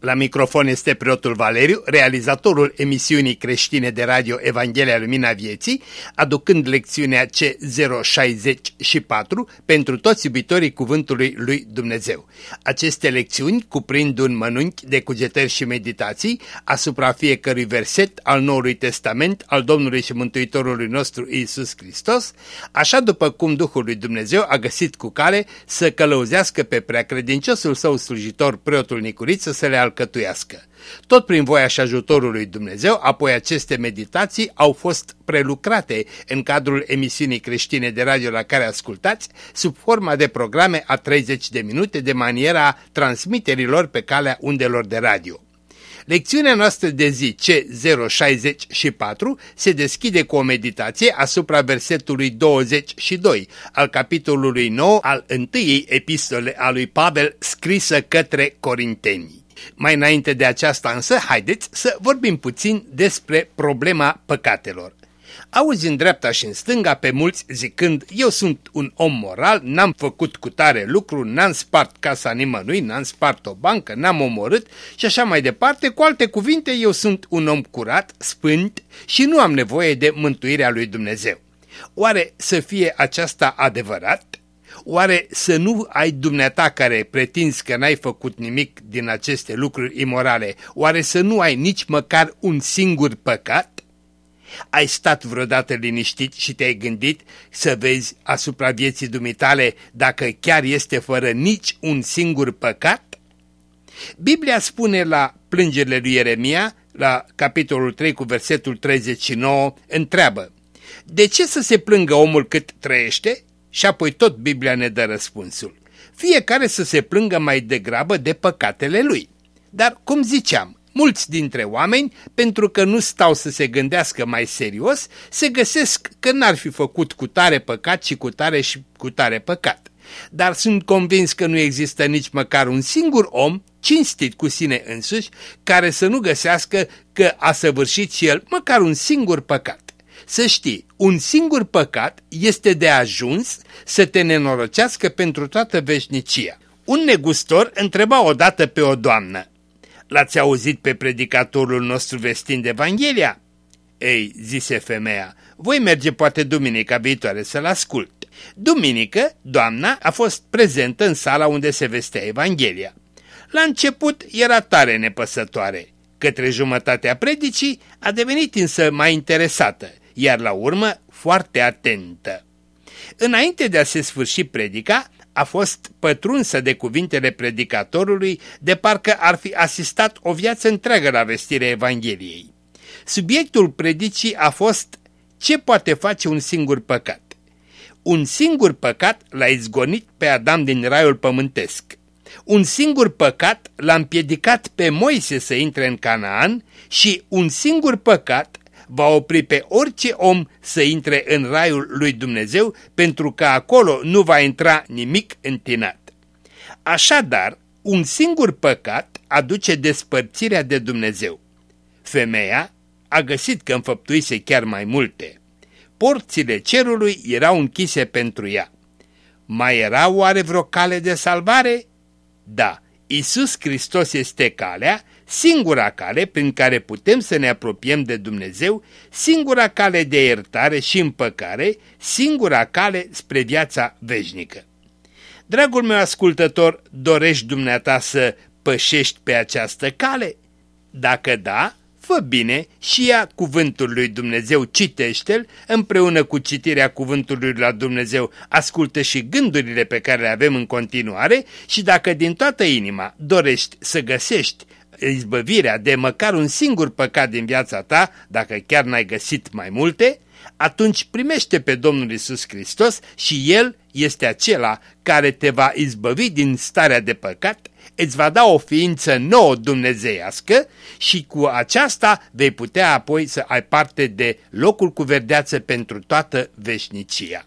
la microfon este preotul Valeriu, realizatorul emisiunii creștine de radio Evanghelia Lumina Vieții, aducând lecțiunea C064 pentru toți iubitorii Cuvântului lui Dumnezeu. Aceste lecțiuni cuprind un mănunchi de cugetări și meditații asupra fiecărui verset al Noului Testament al Domnului și Mântuitorului nostru Isus Hristos, așa după cum Duhul lui Dumnezeu a găsit cu cale să călăuzească pe preacredinciosul său slujitor preotul Nicuriță să le alcătuiască. Tot prin voia și ajutorul lui Dumnezeu, apoi aceste meditații au fost prelucrate în cadrul emisiunii creștine de radio la care ascultați, sub forma de programe a 30 de minute de maniera transmiterilor pe calea undelor de radio. Lecțiunea noastră de zi C064 se deschide cu o meditație asupra versetului 22 al capitolului 9 al întâiei epistole a lui Pavel scrisă către Corinteni. Mai înainte de aceasta însă, haideți să vorbim puțin despre problema păcatelor. Auzi în dreapta și în stânga pe mulți zicând, eu sunt un om moral, n-am făcut cu tare lucru, n-am spart casa nimănui, n-am spart o bancă, n-am omorât și așa mai departe. Cu alte cuvinte, eu sunt un om curat, spânt și nu am nevoie de mântuirea lui Dumnezeu. Oare să fie aceasta adevărat? Oare să nu ai dumneata care pretinzi că n-ai făcut nimic din aceste lucruri imorale, oare să nu ai nici măcar un singur păcat? Ai stat vreodată liniștit și te-ai gândit să vezi asupra vieții dumitale dacă chiar este fără nici un singur păcat? Biblia spune la plângerile lui Ieremia, la capitolul 3 cu versetul 39, întreabă De ce să se plângă omul cât trăiește? Și apoi tot Biblia ne dă răspunsul. Fiecare să se plângă mai degrabă de păcatele lui. Dar, cum ziceam, mulți dintre oameni, pentru că nu stau să se gândească mai serios, se găsesc că n-ar fi făcut cu tare păcat și cu tare și cu tare păcat. Dar sunt convins că nu există nici măcar un singur om, cinstit cu sine însuși, care să nu găsească că a săvârșit și el măcar un singur păcat. Să știi, un singur păcat este de ajuns să te nenorocească pentru toată veșnicia. Un negustor întreba odată pe o doamnă, L-ați auzit pe predicatorul nostru vestind Evanghelia? Ei, zise femeia, voi merge poate duminica viitoare să-l ascult. Duminică, doamna a fost prezentă în sala unde se vestea Evanghelia. La început era tare nepăsătoare. Către jumătatea predicii a devenit însă mai interesată iar la urmă foarte atentă. Înainte de a se sfârși predica, a fost pătrunsă de cuvintele predicatorului, de parcă ar fi asistat o viață întreagă la vestirea Evangheliei. Subiectul predicii a fost ce poate face un singur păcat. Un singur păcat l-a izgonit pe Adam din raiul pământesc. Un singur păcat l-a împiedicat pe Moise să intre în Canaan și un singur păcat va opri pe orice om să intre în raiul lui Dumnezeu, pentru că acolo nu va intra nimic întinat. Așadar, un singur păcat aduce despărțirea de Dumnezeu. Femeia a găsit că înfăptuise chiar mai multe. Porțile cerului erau închise pentru ea. Mai era oare vreo cale de salvare? Da, Isus Hristos este calea singura cale prin care putem să ne apropiem de Dumnezeu, singura cale de iertare și împăcare, singura cale spre viața veșnică. Dragul meu ascultător, dorești dumneata să pășești pe această cale? Dacă da, fă bine și ia cuvântul lui Dumnezeu, citește-l împreună cu citirea cuvântului la Dumnezeu, ascultă și gândurile pe care le avem în continuare și dacă din toată inima dorești să găsești izbăvirea de măcar un singur păcat din viața ta, dacă chiar n-ai găsit mai multe, atunci primește pe Domnul Isus Hristos și El este acela care te va izbăvi din starea de păcat, îți va da o ființă nouă dumnezeiască și cu aceasta vei putea apoi să ai parte de locul cu verdeață pentru toată veșnicia.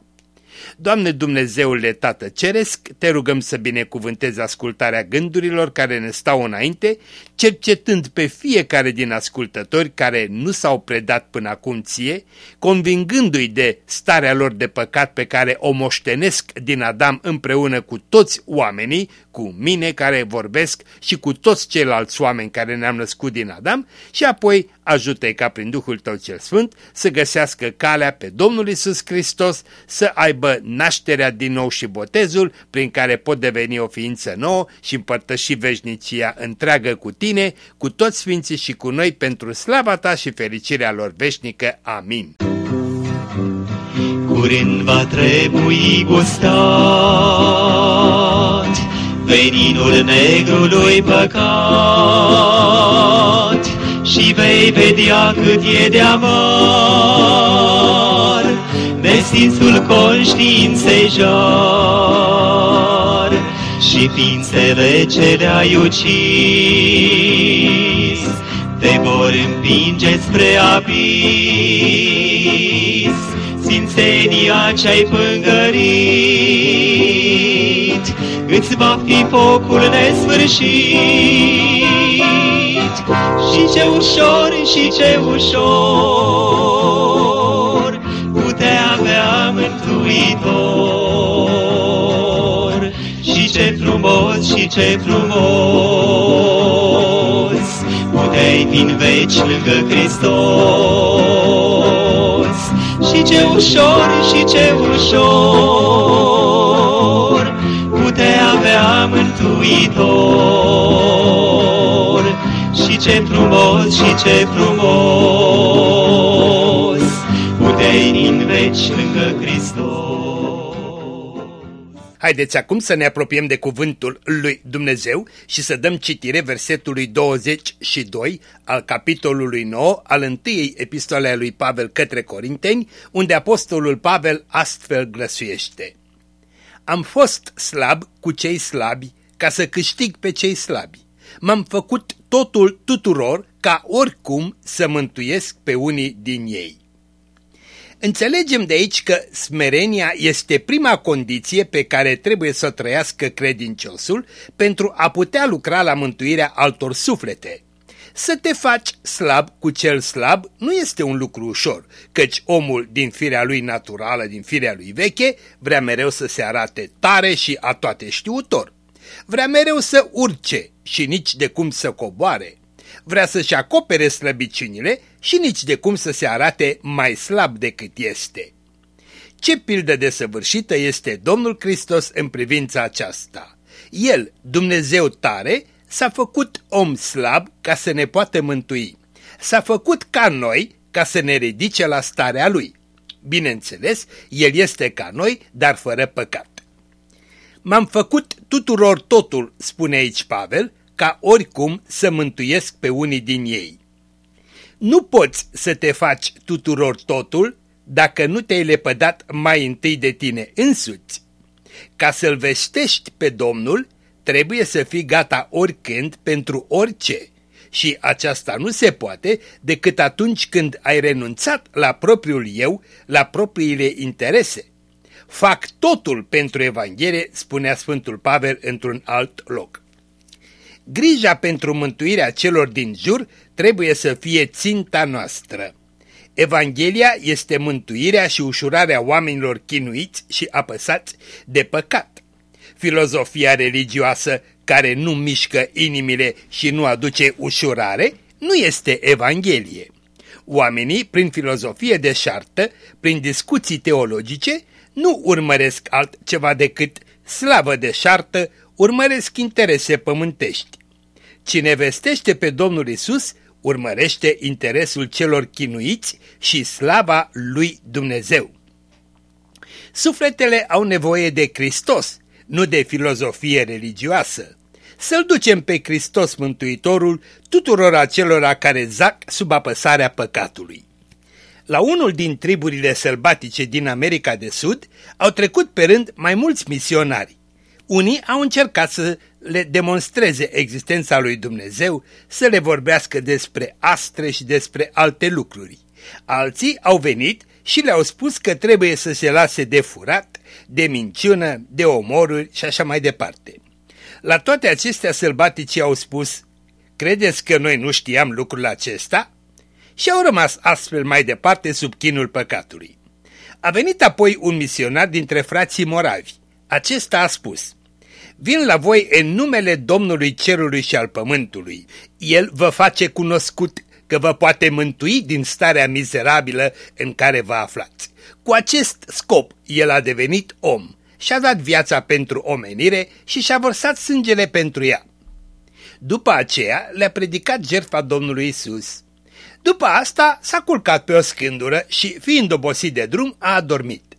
Doamne Dumnezeule Tată Ceresc, te rugăm să binecuvântezi ascultarea gândurilor care ne stau înainte, cercetând pe fiecare din ascultători care nu s-au predat până acum ție, convingându-i de starea lor de păcat pe care o moștenesc din Adam împreună cu toți oamenii, cu mine care vorbesc și cu toți ceilalți oameni care ne-am născut din Adam și apoi ajută ca prin Duhul Tău cel Sfânt să găsească calea pe Domnul Isus Hristos, să aibă nașterea din nou și botezul prin care pot deveni o ființă nouă și împărtăși veșnicia întreagă cu tine, cu toți sfinții și cu noi pentru slava ta și fericirea lor veșnică. Amin. Curând va trebui gustat veninul negrului păcat. Și vei vedea cât e de amar. Nestinsul conștiinței jar și ființele ce le-ai ucis te vor împinge spre abis. Sfințenia ce-ai pângărit îți va fi focul nesfârșit. Și ce ușor și ce ușor putea avea mântuitor. Și ce frumos și ce frumos puteai fi în veci lângă Hristos. Și ce ușor și ce ușor frumos și ce frumos puteai în veci lângă Hristos. Haideți acum să ne apropiem de cuvântul lui Dumnezeu și să dăm citire versetului 22 al capitolului 9 al întâiei epistole a lui Pavel către Corinteni, unde apostolul Pavel astfel grăsuiește. Am fost slab cu cei slabi ca să câștig pe cei slabi. M-am făcut totul tuturor ca oricum să mântuiesc pe unii din ei. Înțelegem de aici că smerenia este prima condiție pe care trebuie să o trăiască credinciosul pentru a putea lucra la mântuirea altor suflete. Să te faci slab cu cel slab nu este un lucru ușor, căci omul din firea lui naturală, din firea lui veche, vrea mereu să se arate tare și a toate știutor. Vrea mereu să urce și nici de cum să coboare. Vrea să-și acopere slăbiciunile și nici de cum să se arate mai slab decât este. Ce pildă desăvârșită este Domnul Hristos în privința aceasta? El, Dumnezeu tare, s-a făcut om slab ca să ne poată mântui. S-a făcut ca noi ca să ne ridice la starea Lui. Bineînțeles, El este ca noi, dar fără păcat. M-am făcut tuturor totul, spune aici Pavel, ca oricum să mântuiesc pe unii din ei. Nu poți să te faci tuturor totul dacă nu te-ai lepădat mai întâi de tine însuți. Ca să-L veștești pe Domnul, trebuie să fii gata oricând pentru orice și aceasta nu se poate decât atunci când ai renunțat la propriul eu, la propriile interese. Fac totul pentru Evanghelie, spunea Sfântul Pavel într-un alt loc. Grija pentru mântuirea celor din jur trebuie să fie ținta noastră. Evanghelia este mântuirea și ușurarea oamenilor chinuiți și apăsați de păcat. Filozofia religioasă care nu mișcă inimile și nu aduce ușurare nu este Evanghelie. Oamenii, prin filozofie de șartă, prin discuții teologice, nu urmăresc altceva decât slavă de șartă, urmăresc interese pământești. Cine vestește pe Domnul Isus, urmărește interesul celor chinuiți și slava lui Dumnezeu. Sufletele au nevoie de Hristos, nu de filozofie religioasă. Să-L ducem pe Hristos Mântuitorul tuturor acelora care zac sub apăsarea păcatului. La unul din triburile sălbatice din America de Sud au trecut pe rând mai mulți misionari. Unii au încercat să le demonstreze existența lui Dumnezeu, să le vorbească despre astre și despre alte lucruri. Alții au venit și le-au spus că trebuie să se lase de furat, de minciună, de omoruri și așa mai departe. La toate acestea sălbaticii au spus, credeți că noi nu știam lucrul acesta? Și au rămas astfel mai departe sub chinul păcatului. A venit apoi un misionar dintre frații moravi. Acesta a spus, Vin la voi în numele Domnului Cerului și al Pământului. El vă face cunoscut că vă poate mântui din starea mizerabilă în care vă aflați. Cu acest scop, el a devenit om și-a dat viața pentru omenire și și-a vărsat sângele pentru ea. După aceea le-a predicat jertfa Domnului Isus. După asta s-a culcat pe o scândură și, fiind obosit de drum, a adormit.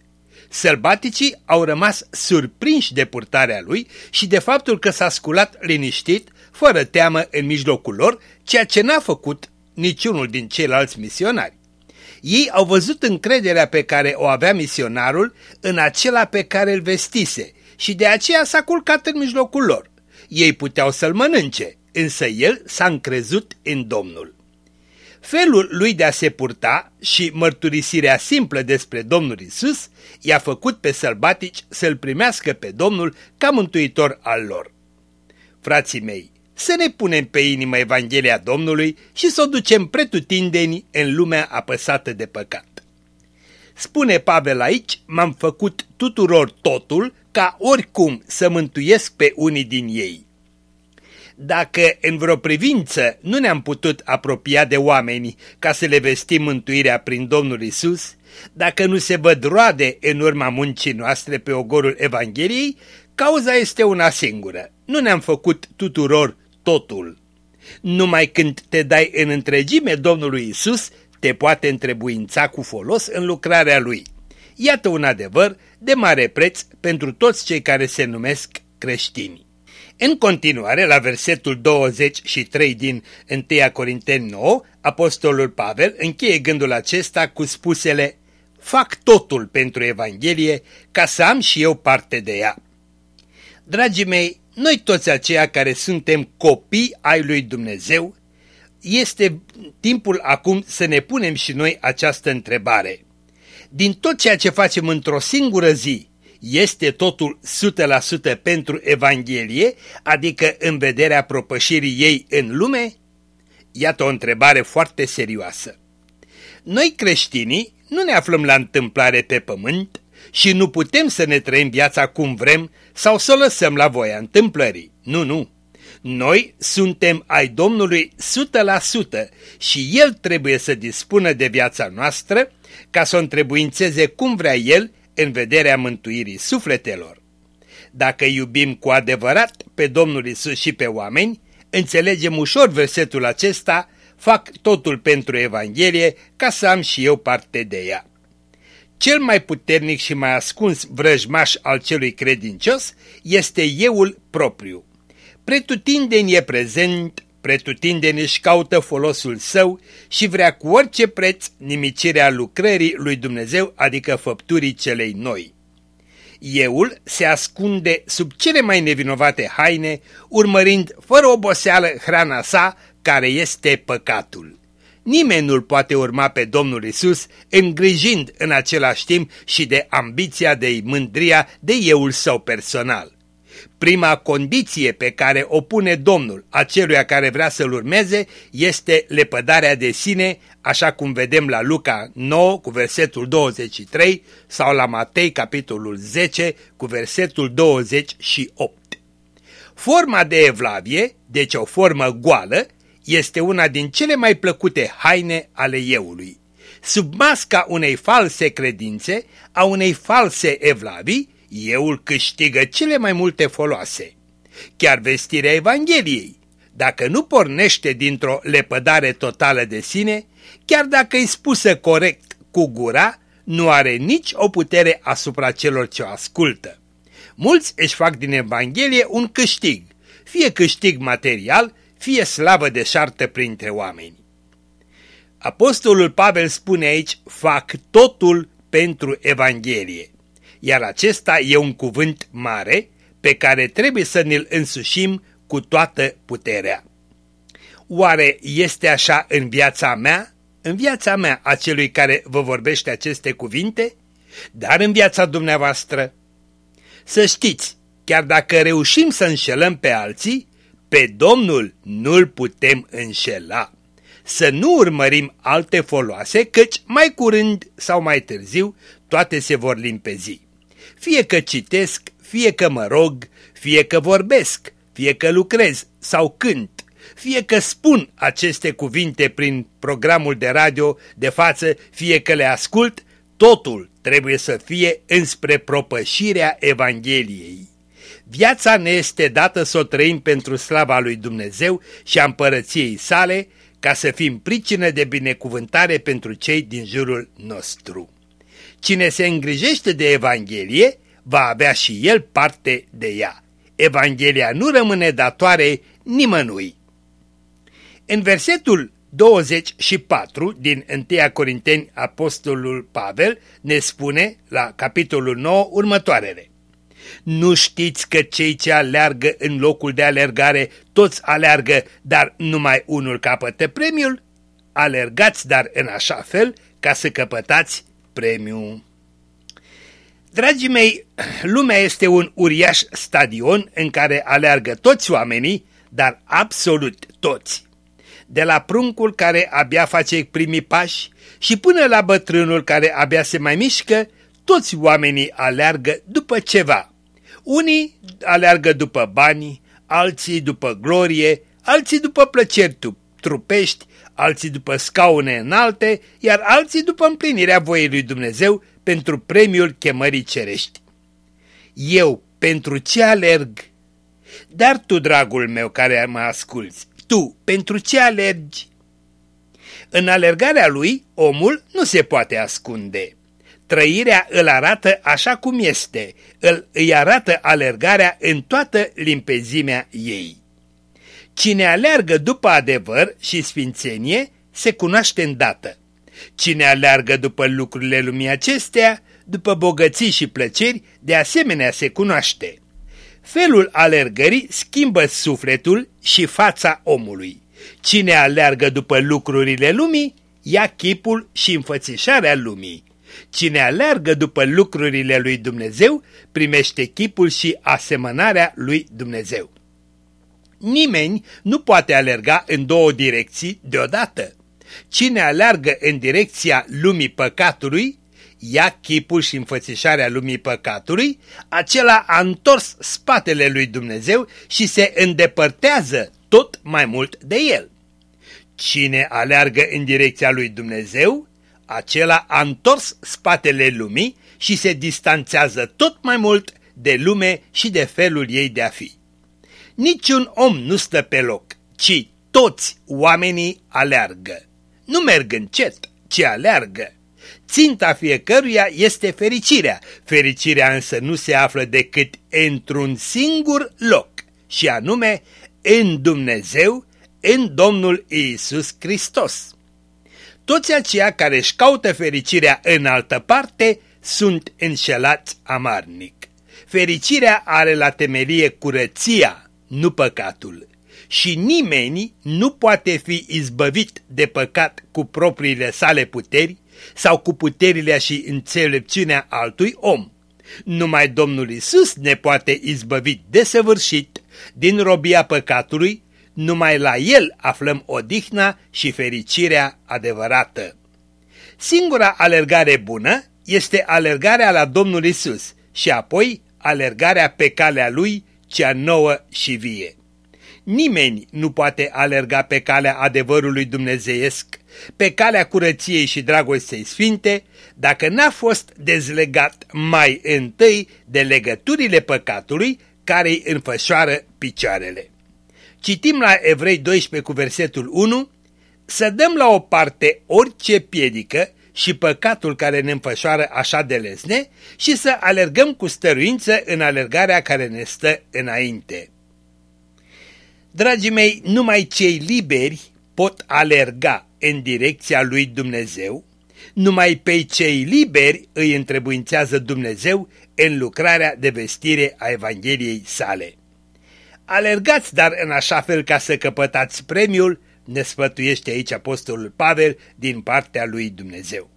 Sălbaticii au rămas surprinși de purtarea lui și de faptul că s-a sculat liniștit, fără teamă în mijlocul lor, ceea ce n-a făcut niciunul din ceilalți misionari. Ei au văzut încrederea pe care o avea misionarul în acela pe care îl vestise și de aceea s-a culcat în mijlocul lor. Ei puteau să-l mănânce, însă el s-a încrezut în Domnul. Felul lui de a se purta și mărturisirea simplă despre Domnul Isus i-a făcut pe sălbatici să-L primească pe Domnul ca mântuitor al lor. Frații mei, să ne punem pe inimă Evanghelia Domnului și să o ducem pretutindeni în lumea apăsată de păcat. Spune Pavel aici, m-am făcut tuturor totul ca oricum să mântuiesc pe unii din ei. Dacă în vreo privință nu ne-am putut apropia de oameni ca să le vestim mântuirea prin Domnul Isus, dacă nu se văd roade în urma muncii noastre pe ogorul Evangheliei, cauza este una singură. Nu ne-am făcut tuturor totul. Numai când te dai în întregime Domnului Isus, te poate întrebuința cu folos în lucrarea Lui. Iată un adevăr de mare preț pentru toți cei care se numesc creștini. În continuare, la versetul 23 din 1 Corinteni 9, Apostolul Pavel încheie gândul acesta cu spusele Fac totul pentru Evanghelie ca să am și eu parte de ea. Dragii mei, noi toți aceia care suntem copii ai lui Dumnezeu, este timpul acum să ne punem și noi această întrebare. Din tot ceea ce facem într-o singură zi, este totul 100% pentru Evanghelie, adică în vederea propășirii ei în lume? Iată o întrebare foarte serioasă. Noi creștinii nu ne aflăm la întâmplare pe pământ și nu putem să ne trăim viața cum vrem sau să o lăsăm la voia întâmplării. Nu, nu. Noi suntem ai Domnului 100% și El trebuie să dispună de viața noastră ca să o întrebuințeze cum vrea El în vederea mântuirii sufletelor. Dacă iubim cu adevărat pe Domnul Isus și pe oameni, înțelegem ușor versetul acesta, fac totul pentru Evanghelie ca să am și eu parte de ea. Cel mai puternic și mai ascuns vrăjmaș al celui credincios este euul propriu. Pretutindeni e prezent, pretutindeni își caută folosul său și vrea cu orice preț nimicirea lucrării lui Dumnezeu, adică făpturii celei noi. Euul se ascunde sub cele mai nevinovate haine, urmărind fără oboseală hrana sa, care este păcatul. Nimeni nu-L poate urma pe Domnul Isus, îngrijind în același timp și de ambiția de mândria de euul său personal. Prima condiție pe care o pune Domnul aceluia care vrea să-L urmeze este lepădarea de sine, așa cum vedem la Luca 9 cu versetul 23 sau la Matei capitolul 10 cu versetul 28. Forma de evlavie, deci o formă goală, este una din cele mai plăcute haine ale eului. Sub masca unei false credințe, a unei false evlavii, euul câștigă cele mai multe foloase. Chiar vestirea Evangheliei, dacă nu pornește dintr-o lepădare totală de sine, chiar dacă e spusă corect cu gura, nu are nici o putere asupra celor ce o ascultă. Mulți își fac din Evanghelie un câștig, fie câștig material, fie slavă de șartă printre oameni. Apostolul Pavel spune aici, fac totul pentru Evanghelie. Iar acesta e un cuvânt mare pe care trebuie să ne-l însușim cu toată puterea. Oare este așa în viața mea? În viața mea a celui care vă vorbește aceste cuvinte? Dar în viața dumneavoastră? Să știți, chiar dacă reușim să înșelăm pe alții, pe Domnul nu-L putem înșela. Să nu urmărim alte foloase, căci mai curând sau mai târziu toate se vor limpezi. Fie că citesc, fie că mă rog, fie că vorbesc, fie că lucrez sau cânt, fie că spun aceste cuvinte prin programul de radio de față, fie că le ascult, totul trebuie să fie înspre propășirea Evangheliei. Viața ne este dată să o trăim pentru slava lui Dumnezeu și a împărăției sale, ca să fim pricină de binecuvântare pentru cei din jurul nostru. Cine se îngrijește de Evanghelie, va avea și el parte de ea. Evanghelia nu rămâne datoare nimănui. În versetul 24 din 1 Corinteni Apostolul Pavel ne spune la capitolul 9 următoarele. Nu știți că cei ce aleargă în locul de alergare toți aleargă, dar numai unul capătă premiul? Alergați dar în așa fel ca să căpătați premiul. Dragii mei, lumea este un uriaș stadion în care aleargă toți oamenii, dar absolut toți. De la pruncul care abia face primii pași și până la bătrânul care abia se mai mișcă, toți oamenii aleargă după ceva. Unii aleargă după bani, alții după glorie, alții după plăceri trupești, alții după scaune înalte, iar alții după împlinirea voiei lui Dumnezeu pentru premiul chemării cerești. Eu pentru ce alerg? Dar tu, dragul meu care mă asculți, tu pentru ce alergi? În alergarea lui, omul nu se poate ascunde. Trăirea îl arată așa cum este, îl, îi arată alergarea în toată limpezimea ei. Cine aleargă după adevăr și sfințenie, se cunoaște îndată. Cine aleargă după lucrurile lumii acestea, după bogății și plăceri, de asemenea se cunoaște. Felul alergării schimbă sufletul și fața omului. Cine aleargă după lucrurile lumii, ia chipul și înfățișarea lumii. Cine aleargă după lucrurile lui Dumnezeu, primește chipul și asemănarea lui Dumnezeu. Nimeni nu poate alerga în două direcții deodată. Cine aleargă în direcția lumii păcatului, ia chipul și înfățișarea lumii păcatului, acela a întors spatele lui Dumnezeu și se îndepărtează tot mai mult de el. Cine aleargă în direcția lui Dumnezeu, acela a întors spatele lumii și se distanțează tot mai mult de lume și de felul ei de a fi. Niciun om nu stă pe loc, ci toți oamenii aleargă. Nu merg încet, ci aleargă. Ținta fiecăruia este fericirea, fericirea însă nu se află decât într-un singur loc, și anume în Dumnezeu, în Domnul Iisus Hristos. Toți aceia care își caută fericirea în altă parte sunt înșelați amarnic. Fericirea are la temelie curăția, nu păcatul și nimeni nu poate fi izbăvit de păcat cu propriile sale puteri sau cu puterile și înțelepciunea altui om. Numai Domnul Isus ne poate izbăvi desăvârșit din robia păcatului, numai la El aflăm odihna și fericirea adevărată. Singura alergare bună este alergarea la Domnul Isus și apoi alergarea pe calea Lui, cea nouă și vie. Nimeni nu poate alerga pe calea adevărului dumnezeiesc, pe calea curăției și dragostei sfinte, dacă n-a fost dezlegat mai întâi de legăturile păcatului care îi înfășoară picioarele. Citim la Evrei 12 cu versetul 1, să dăm la o parte orice piedică și păcatul care ne înfășoară așa de lesne și să alergăm cu stăruință în alergarea care ne stă înainte. Dragii mei, numai cei liberi pot alerga în direcția lui Dumnezeu, numai pe cei liberi îi întrebuințează Dumnezeu în lucrarea de vestire a Evangheliei sale. Alergați dar în așa fel ca să căpătați premiul, ne sfătuiește aici Apostolul Pavel din partea lui Dumnezeu.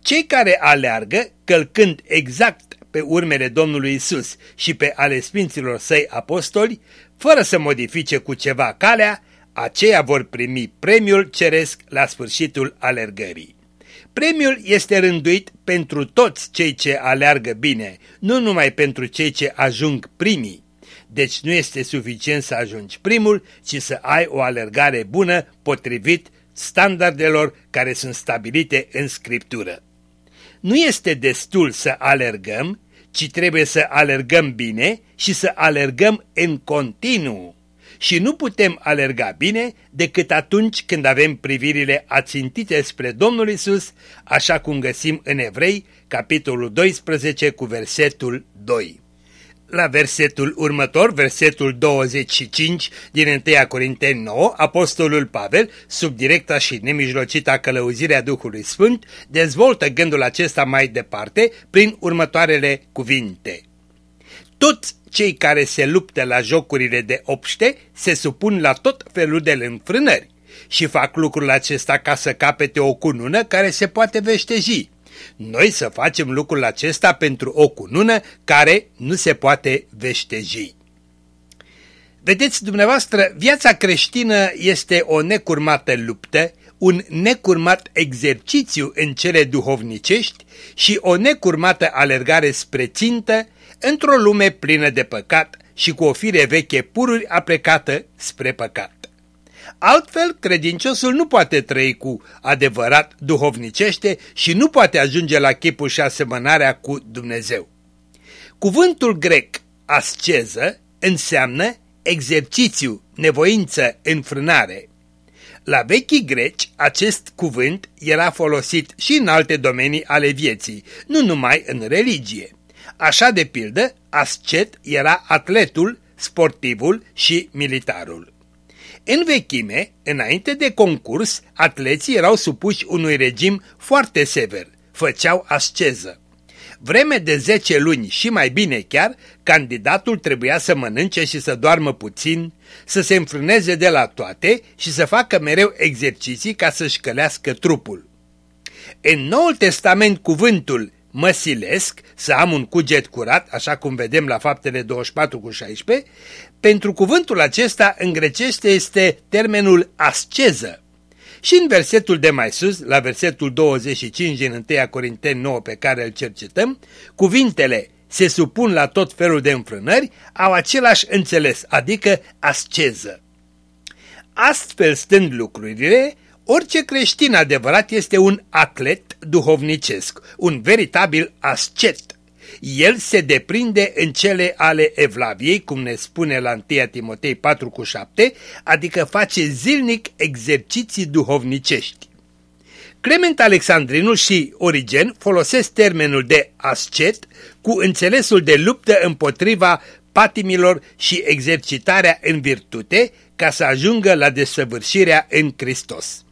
Cei care aleargă, călcând exact pe urmele Domnului Isus și pe ale Sfinților săi apostoli, fără să modifice cu ceva calea, aceia vor primi premiul ceresc la sfârșitul alergării. Premiul este rânduit pentru toți cei ce aleargă bine, nu numai pentru cei ce ajung primii. Deci nu este suficient să ajungi primul, ci să ai o alergare bună, potrivit standardelor care sunt stabilite în Scriptură. Nu este destul să alergăm, ci trebuie să alergăm bine și să alergăm în continuu. Și nu putem alerga bine decât atunci când avem privirile ațintite spre Domnul Isus, așa cum găsim în Evrei, capitolul 12 cu versetul 2 la versetul următor, versetul 25 din 1 Corinteni 9, Apostolul Pavel, sub directa și nemijlocita călăuzirea Duhului Sfânt, dezvoltă gândul acesta mai departe prin următoarele cuvinte. Toți cei care se luptă la jocurile de obște se supun la tot felul de înfrânări și fac lucrul acesta ca să capete o cunună care se poate veșteji noi să facem lucrul acesta pentru o cunună care nu se poate veșteji. Vedeți, dumneavoastră, viața creștină este o necurmată luptă, un necurmat exercițiu în cele duhovnicești și o necurmată alergare spre țintă într-o lume plină de păcat și cu o fire veche pururi aplecată spre păcat. Altfel, credinciosul nu poate trăi cu adevărat duhovnicește și nu poate ajunge la chipul și asemănarea cu Dumnezeu. Cuvântul grec asceză înseamnă exercițiu, nevoință, înfrânare. La vechii greci, acest cuvânt era folosit și în alte domenii ale vieții, nu numai în religie. Așa de pildă, ascet era atletul, sportivul și militarul. În vechime, înainte de concurs, atleții erau supuși unui regim foarte sever, făceau asceză. Vreme de 10 luni și mai bine chiar, candidatul trebuia să mănânce și să doarmă puțin, să se înfrâneze de la toate și să facă mereu exerciții ca să-și călească trupul. În Noul Testament cuvântul mă silesc să am un cuget curat, așa cum vedem la faptele 24 cu 16, pentru cuvântul acesta în grecește este termenul asceză. Și în versetul de mai sus, la versetul 25 din 1 Corinteni 9 pe care îl cercetăm, cuvintele se supun la tot felul de înfrânări au același înțeles, adică asceză. Astfel stând lucrurile, Orice creștin adevărat este un atlet duhovnicesc, un veritabil ascet. El se deprinde în cele ale Evlaviei, cum ne spune la 1 Timotei 4,7, adică face zilnic exerciții duhovnicești. Clement Alexandrinu și Origen folosesc termenul de ascet cu înțelesul de luptă împotriva patimilor și exercitarea în virtute ca să ajungă la desăvârșirea în Hristos.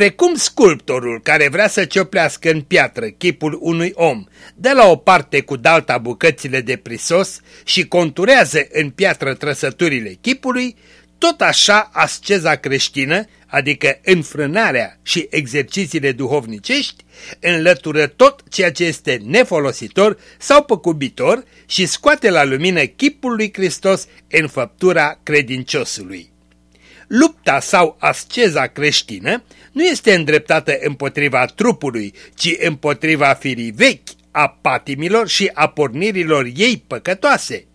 Precum sculptorul care vrea să cioplească în piatră chipul unui om, de la o parte cu dalta bucățile de prisos și conturează în piatră trăsăturile chipului, tot așa asceza creștină, adică înfrânarea și exercițiile duhovnicești, înlătură tot ceea ce este nefolositor sau păcubitor și scoate la lumină chipul lui Hristos în făptura credinciosului. Lupta sau asceza creștină nu este îndreptată împotriva trupului, ci împotriva firii vechi, a patimilor și a pornirilor ei păcătoase.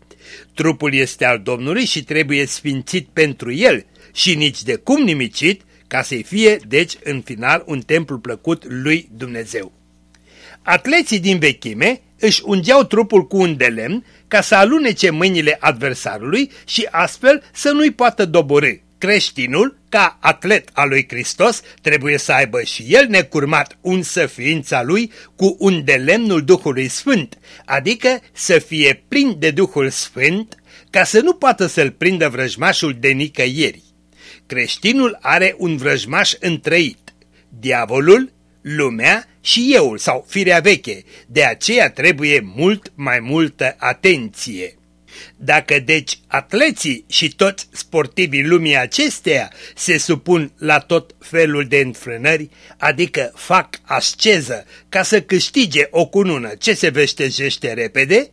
Trupul este al Domnului și trebuie sfințit pentru el și nici de cum nimicit, ca să-i fie, deci, în final, un templu plăcut lui Dumnezeu. Atleții din vechime își ungeau trupul cu un de lemn ca să alunece mâinile adversarului și astfel să nu-i poată dobori creștinul, ca atlet al lui Hristos, trebuie să aibă și el necurmat unsă ființa lui cu un de lemnul Duhului Sfânt, adică să fie plin de Duhul Sfânt, ca să nu poată să-l prindă vrăjmașul de nicăieri. creștinul are un vrăjmaș întrăit, diavolul, lumea și euul sau firea veche, de aceea trebuie mult mai multă atenție. Dacă deci atleții și toți sportivii lumii acesteia se supun la tot felul de înfrânări, adică fac asceză ca să câștige o cunună ce se veștejește repede,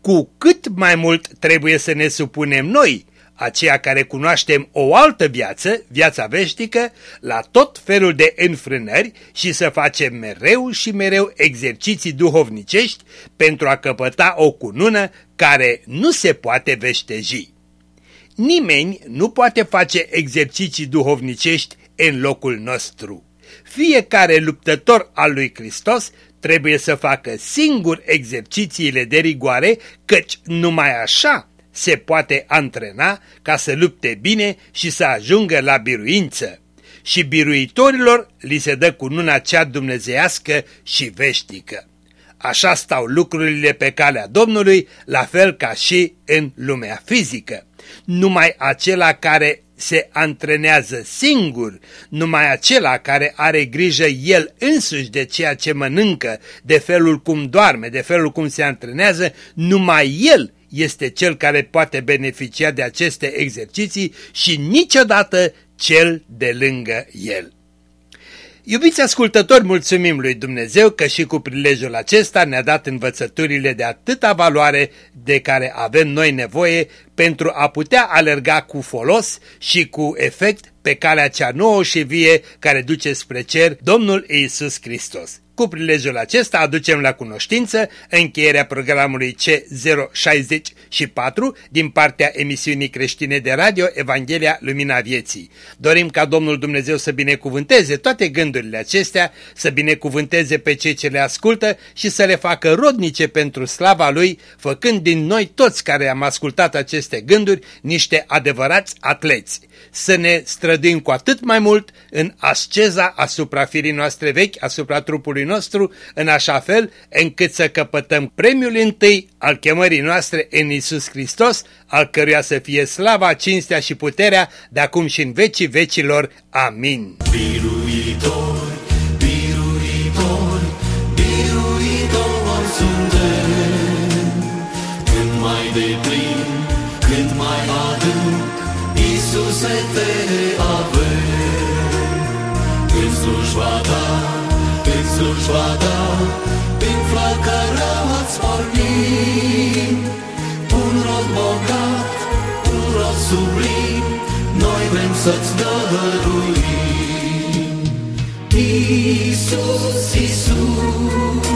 cu cât mai mult trebuie să ne supunem noi, aceia care cunoaștem o altă viață, viața veșnică, la tot felul de înfrânări și să facem mereu și mereu exerciții duhovnicești pentru a căpăta o cunună care nu se poate veșteji. Nimeni nu poate face exerciții duhovnicești în locul nostru. Fiecare luptător al lui Hristos trebuie să facă singur exercițiile de rigoare, căci numai așa se poate antrena ca să lupte bine și să ajungă la biruință. Și biruitorilor li se dă cununa cea dumnezeiască și veșnică. Așa stau lucrurile pe calea Domnului, la fel ca și în lumea fizică. Numai acela care se antrenează singur, numai acela care are grijă el însuși de ceea ce mănâncă, de felul cum doarme, de felul cum se antrenează, numai el este cel care poate beneficia de aceste exerciții și niciodată cel de lângă el. Iubiți ascultători, mulțumim lui Dumnezeu că și cu prilejul acesta ne-a dat învățăturile de atâta valoare de care avem noi nevoie pentru a putea alerga cu folos și cu efect pe calea cea nouă și vie care duce spre cer Domnul Iisus Hristos. Cu prilejul acesta aducem la cunoștință încheierea programului C064 din partea emisiunii creștine de radio Evanghelia Lumina Vieții. Dorim ca Domnul Dumnezeu să binecuvânteze toate gândurile acestea, să binecuvânteze pe cei ce le ascultă și să le facă rodnice pentru slava Lui, făcând din noi toți care am ascultat aceste gânduri niște adevărați atleți să ne străduim cu atât mai mult în asceza asupra firii noastre vechi, asupra trupului nostru, în așa fel încât să căpătăm premiul întâi al chemării noastre în Isus Hristos, al căruia să fie slava, cinstea și puterea de acum și în vecii vecilor. Amin. Biruitor, biruitor, Iisuse te avem În slujba ta, în slujba ta Prin flacăra îți pornim Un rod bogat, un rod sublim Noi vrem să-ți dăruim. Iisus, Iisus